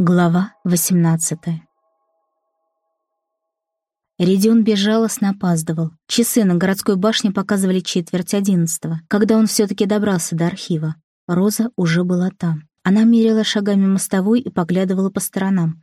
Глава 18 Редион безжалостно опаздывал. Часы на городской башне показывали четверть одиннадцатого, когда он все-таки добрался до архива. Роза уже была там. Она мерила шагами мостовой и поглядывала по сторонам.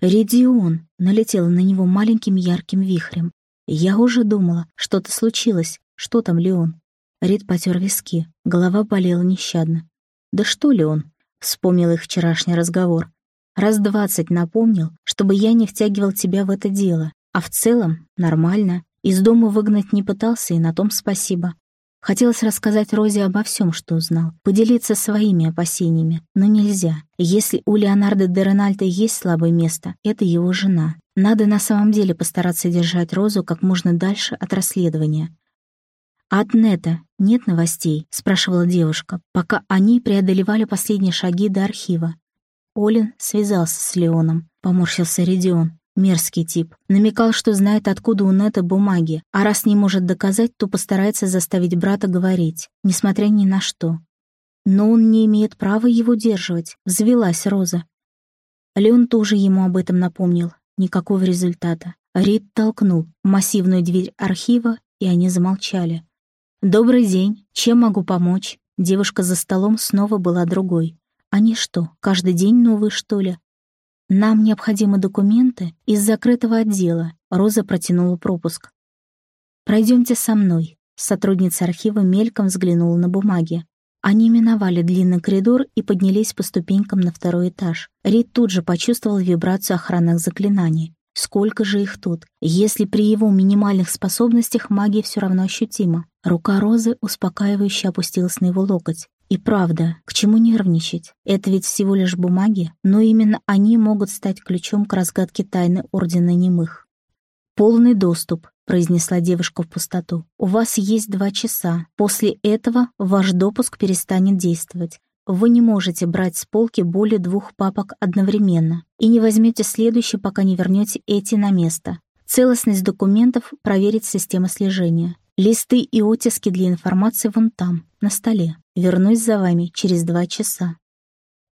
«Редион!» — налетела на него маленьким ярким вихрем. «Я уже думала, что-то случилось. Что там, Леон?» Рид потер виски, голова болела нещадно. «Да что ли он?» — вспомнил их вчерашний разговор. Раз двадцать напомнил, чтобы я не втягивал тебя в это дело. А в целом нормально. Из дома выгнать не пытался, и на том спасибо. Хотелось рассказать Розе обо всем, что узнал, поделиться своими опасениями, но нельзя. Если у Леонардо де Ренальто есть слабое место, это его жена. Надо на самом деле постараться держать Розу как можно дальше от расследования. «А от Нета нет новостей?» — спрашивала девушка, пока они преодолевали последние шаги до архива. Олин связался с Леоном. Поморщился Редион. Мерзкий тип. Намекал, что знает, откуда у Нета бумаги, а раз не может доказать, то постарается заставить брата говорить, несмотря ни на что. Но он не имеет права его удерживать. Взвелась Роза. Леон тоже ему об этом напомнил. Никакого результата. Рид толкнул массивную дверь архива, и они замолчали. «Добрый день. Чем могу помочь?» Девушка за столом снова была другой. Они что, каждый день новые, что ли? Нам необходимы документы из закрытого отдела. Роза протянула пропуск. Пройдемте со мной. Сотрудница архива мельком взглянула на бумаги. Они миновали длинный коридор и поднялись по ступенькам на второй этаж. Рид тут же почувствовал вибрацию охранных заклинаний. Сколько же их тут? Если при его минимальных способностях магия все равно ощутима. Рука Розы успокаивающе опустилась на его локоть. И правда, к чему нервничать? Это ведь всего лишь бумаги, но именно они могут стать ключом к разгадке тайны Ордена Немых. «Полный доступ», — произнесла девушка в пустоту. «У вас есть два часа. После этого ваш допуск перестанет действовать. Вы не можете брать с полки более двух папок одновременно и не возьмете следующий, пока не вернете эти на место. Целостность документов проверит система слежения. Листы и оттиски для информации вон там, на столе. Вернусь за вами через два часа».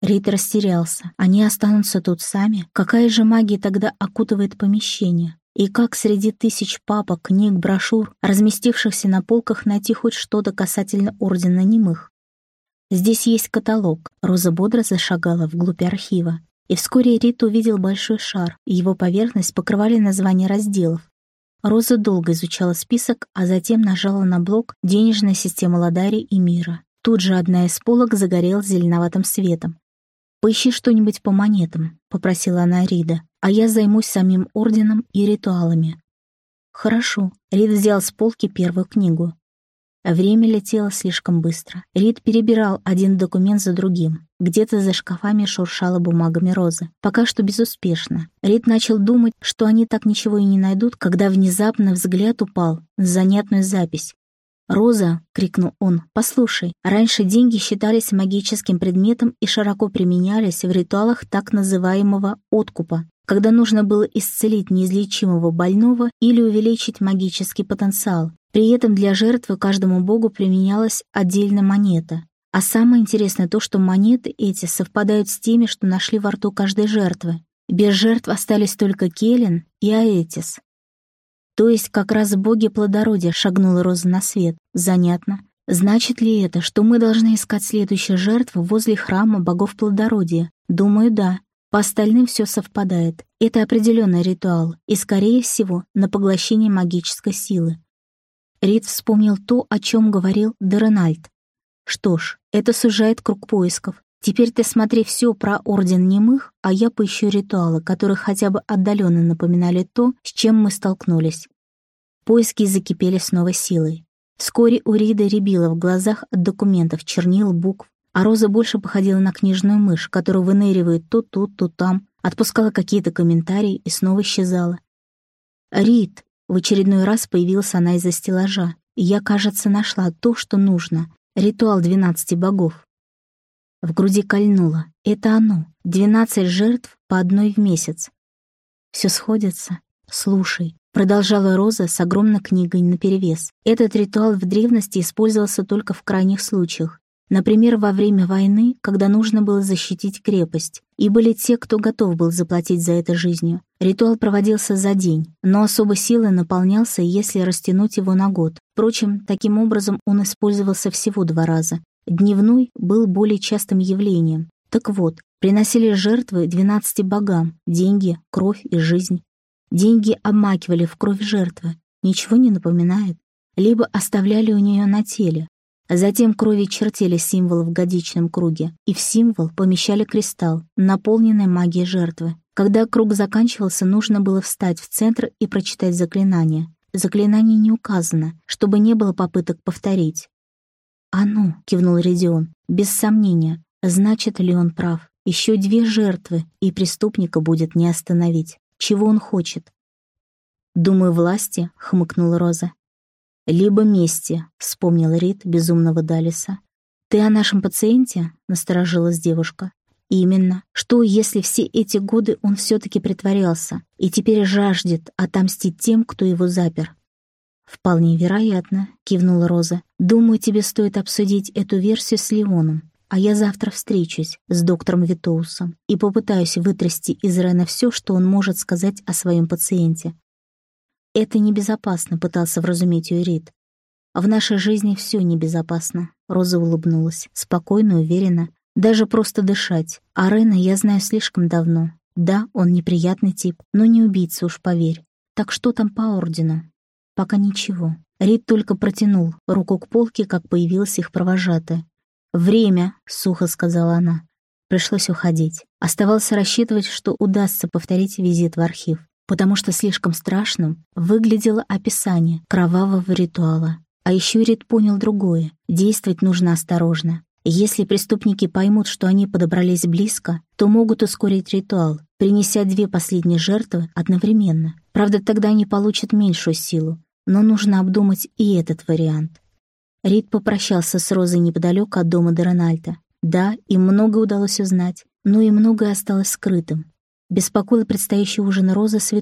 Рид растерялся. Они останутся тут сами? Какая же магия тогда окутывает помещение? И как среди тысяч папок, книг, брошюр, разместившихся на полках, найти хоть что-то касательно Ордена Немых? Здесь есть каталог. Роза бодро зашагала вглубь архива. И вскоре Рид увидел большой шар, и его поверхность покрывали названия разделов. Роза долго изучала список, а затем нажала на блок «Денежная система Ладари и мира». Тут же одна из полок загорелась зеленоватым светом. «Поищи что-нибудь по монетам», — попросила она Рида, «а я займусь самим орденом и ритуалами». «Хорошо». Рид взял с полки первую книгу. Время летело слишком быстро. Рид перебирал один документ за другим. Где-то за шкафами шуршала бумагами розы. Пока что безуспешно. Рид начал думать, что они так ничего и не найдут, когда внезапно взгляд упал на занятную запись. «Роза!» — крикнул он. «Послушай, раньше деньги считались магическим предметом и широко применялись в ритуалах так называемого «откупа», когда нужно было исцелить неизлечимого больного или увеличить магический потенциал. При этом для жертвы каждому богу применялась отдельная монета. А самое интересное то, что монеты эти совпадают с теми, что нашли во рту каждой жертвы. Без жертв остались только Келлен и Аэтис. То есть как раз боги плодородия шагнула Роза на свет. Занятно. Значит ли это, что мы должны искать следующую жертву возле храма богов плодородия? Думаю, да. По остальным все совпадает. Это определенный ритуал, и, скорее всего, на поглощение магической силы. Рид вспомнил то, о чем говорил Дерональд. Что ж, это сужает круг поисков. Теперь ты смотри все про Орден Немых, а я поищу ритуалы, которые хотя бы отдаленно напоминали то, с чем мы столкнулись. Поиски закипели с новой силой. Вскоре у Рида рябило в глазах от документов, чернил, букв, а Роза больше походила на книжную мышь, которую выныривает то тут, то там, отпускала какие-то комментарии и снова исчезала. «Рид!» В очередной раз появилась она из-за стеллажа, и я, кажется, нашла то, что нужно. Ритуал двенадцати богов. В груди кольнуло. Это оно. Двенадцать жертв по одной в месяц. Все сходится. Слушай, продолжала Роза с огромной книгой наперевес. Этот ритуал в древности использовался только в крайних случаях. Например, во время войны, когда нужно было защитить крепость, и были те, кто готов был заплатить за это жизнью. Ритуал проводился за день, но особо силой наполнялся, если растянуть его на год. Впрочем, таким образом он использовался всего два раза. Дневной был более частым явлением. Так вот, приносили жертвы двенадцати богам, деньги, кровь и жизнь. Деньги обмакивали в кровь жертвы, ничего не напоминает. Либо оставляли у нее на теле, Затем крови чертили символ в годичном круге, и в символ помещали кристалл, наполненный магией жертвы. Когда круг заканчивался, нужно было встать в центр и прочитать заклинание. Заклинание не указано, чтобы не было попыток повторить. «А ну!» — кивнул Редион. «Без сомнения. Значит ли он прав? Еще две жертвы, и преступника будет не остановить. Чего он хочет?» «Думаю, власти», — хмыкнула Роза либо мести», — вспомнил Рид безумного Далиса. «Ты о нашем пациенте?» — насторожилась девушка. «Именно. Что, если все эти годы он все-таки притворялся и теперь жаждет отомстить тем, кто его запер?» «Вполне вероятно», — кивнула Роза. «Думаю, тебе стоит обсудить эту версию с Леоном. А я завтра встречусь с доктором Витоусом и попытаюсь вытрясти из Рена все, что он может сказать о своем пациенте. «Это небезопасно», — пытался вразумить ее Рид. «В нашей жизни все небезопасно», — Роза улыбнулась, спокойно, уверенно. «Даже просто дышать. А Рена я знаю слишком давно. Да, он неприятный тип, но не убийца, уж поверь. Так что там по ордену?» «Пока ничего». Рид только протянул руку к полке, как появилась их провожатая. «Время», — сухо сказала она. Пришлось уходить. Оставалось рассчитывать, что удастся повторить визит в архив потому что слишком страшным выглядело описание кровавого ритуала. А еще Рид понял другое — действовать нужно осторожно. Если преступники поймут, что они подобрались близко, то могут ускорить ритуал, принеся две последние жертвы одновременно. Правда, тогда они получат меньшую силу, но нужно обдумать и этот вариант. Рид попрощался с Розой неподалеку от дома Дерональда. Да, им много удалось узнать, но и многое осталось скрытым. Беспокоил предстоящий ужин Розы с.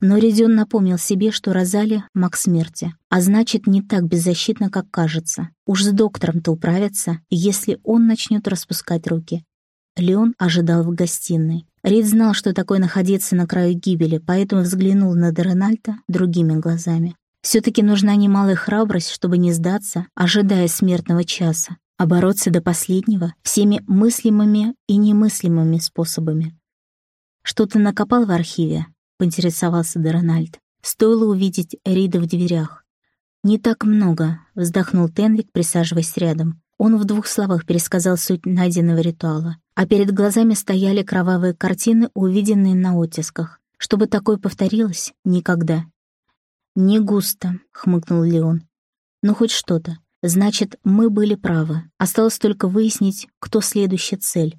Но Редион напомнил себе, что Розали — маг смерти, а значит, не так беззащитно, как кажется. Уж с доктором-то управится, если он начнет распускать руки. Леон ожидал в гостиной. Рид знал, что такое находиться на краю гибели, поэтому взглянул на Деренальта другими глазами. Все-таки нужна немалая храбрость, чтобы не сдаться, ожидая смертного часа, а бороться до последнего всеми мыслимыми и немыслимыми способами. «Что ты накопал в архиве?» — поинтересовался Дерональд. Стоило увидеть Рида в дверях. «Не так много», — вздохнул Тенвик, присаживаясь рядом. Он в двух словах пересказал суть найденного ритуала, а перед глазами стояли кровавые картины, увиденные на оттисках. Чтобы такое повторилось, никогда. «Не густо», — хмыкнул Леон. «Ну, хоть что-то. Значит, мы были правы. Осталось только выяснить, кто следующая цель».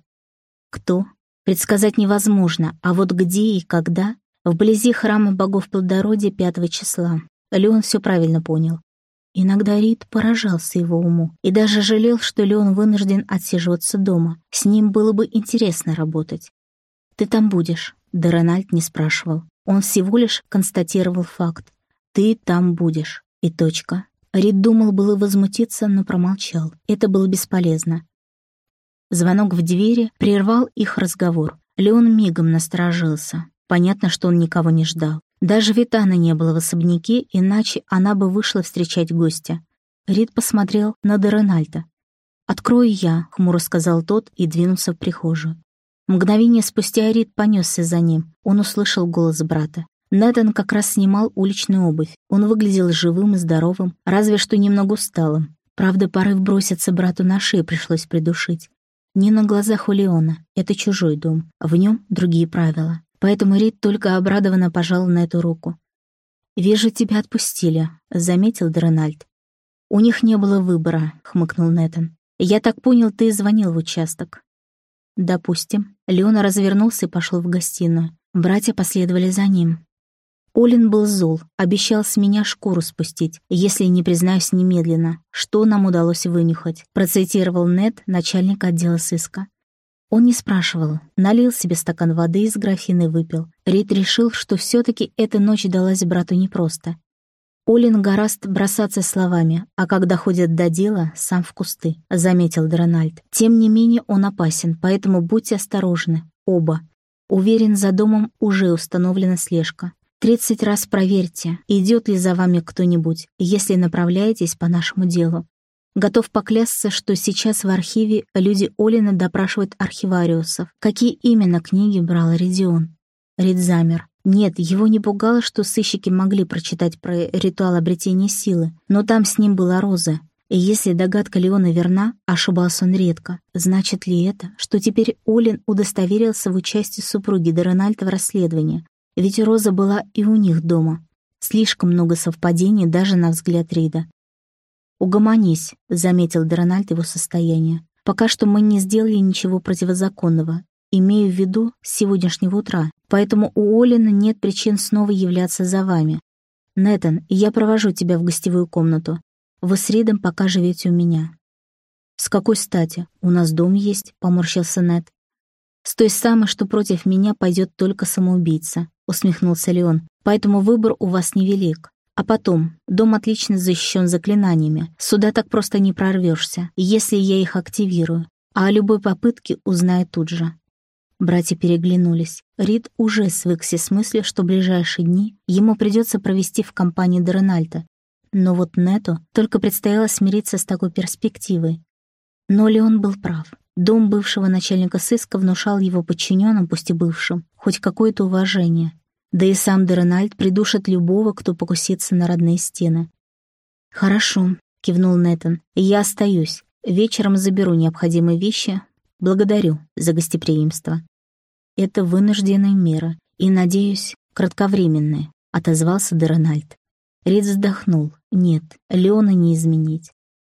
«Кто?» Предсказать невозможно, а вот где и когда — вблизи храма богов плодородия пятого числа. Леон все правильно понял. Иногда Рид поражался его уму и даже жалел, что Леон вынужден отсиживаться дома. С ним было бы интересно работать. «Ты там будешь», — Дорональд не спрашивал. Он всего лишь констатировал факт. «Ты там будешь». И точка. Рид думал было возмутиться, но промолчал. Это было бесполезно. Звонок в двери прервал их разговор. Леон мигом насторожился. Понятно, что он никого не ждал. Даже Витана не было в особняке, иначе она бы вышла встречать гостя. Рид посмотрел на Деренальда. «Открою я», — хмуро сказал тот и двинулся в прихожую. Мгновение спустя Рид понесся за ним. Он услышал голос брата. Нэтан как раз снимал уличную обувь. Он выглядел живым и здоровым, разве что немного усталым. Правда, порыв броситься брату на шею пришлось придушить. Не на глазах у Леона, это чужой дом, в нем другие правила. Поэтому Рид только обрадованно пожал на эту руку. «Вижу, тебя отпустили», — заметил Дрональд. «У них не было выбора», — хмыкнул Нэтан. «Я так понял, ты звонил в участок». «Допустим». Леона развернулся и пошел в гостиную. Братья последовали за ним. Олин был зол, обещал с меня шкуру спустить, если не признаюсь немедленно, что нам удалось вынюхать, процитировал Нед, начальник отдела сыска. Он не спрашивал, налил себе стакан воды из графины выпил. Рид решил, что все таки эта ночь далась брату непросто. Олин гораст бросаться словами, а когда ходят до дела, сам в кусты», — заметил Дрональд. «Тем не менее он опасен, поэтому будьте осторожны. Оба. Уверен, за домом уже установлена слежка. Тридцать раз проверьте, идет ли за вами кто-нибудь, если направляетесь по нашему делу. Готов поклясться, что сейчас в архиве люди Олина допрашивают архивариусов. Какие именно книги брал Редион? Рид замер. Нет, его не пугало, что сыщики могли прочитать про ритуал обретения силы, но там с ним была Роза. И если догадка Леона верна, ошибался он редко. Значит ли это, что теперь Олин удостоверился в участии супруги Дорональда в расследовании? Ведь Роза была и у них дома. Слишком много совпадений даже на взгляд Рида. «Угомонись», — заметил Дорональд его состояние. «Пока что мы не сделали ничего противозаконного, имею в виду с сегодняшнего утра, поэтому у Олина нет причин снова являться за вами. Нэтан, я провожу тебя в гостевую комнату. Вы с Ридом пока живете у меня». «С какой стати? У нас дом есть», — поморщился Нэт. «С той самой, что против меня пойдет только самоубийца», — усмехнулся Леон. «Поэтому выбор у вас невелик. А потом, дом отлично защищен заклинаниями. Сюда так просто не прорвешься, если я их активирую. А о любой попытке узнаю тут же. Братья переглянулись. Рид уже свыкся с мыслью, что ближайшие дни ему придется провести в компании Дорональда. Но вот Нету только предстояло смириться с такой перспективой. Но ли он был прав? Дом бывшего начальника сыска внушал его подчиненным, пусть и бывшим, хоть какое-то уважение. Да и сам Дорональд придушит любого, кто покусится на родные стены. «Хорошо», — кивнул Нэтан, — «я остаюсь. Вечером заберу необходимые вещи. Благодарю за гостеприимство». Это вынужденная мера и, надеюсь, кратковременная, отозвался Дерональд. Рид вздохнул. Нет, Леона не изменить.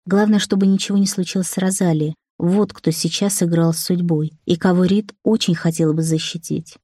Главное, чтобы ничего не случилось с Розалией. Вот кто сейчас играл с судьбой, и кого Рид очень хотел бы защитить.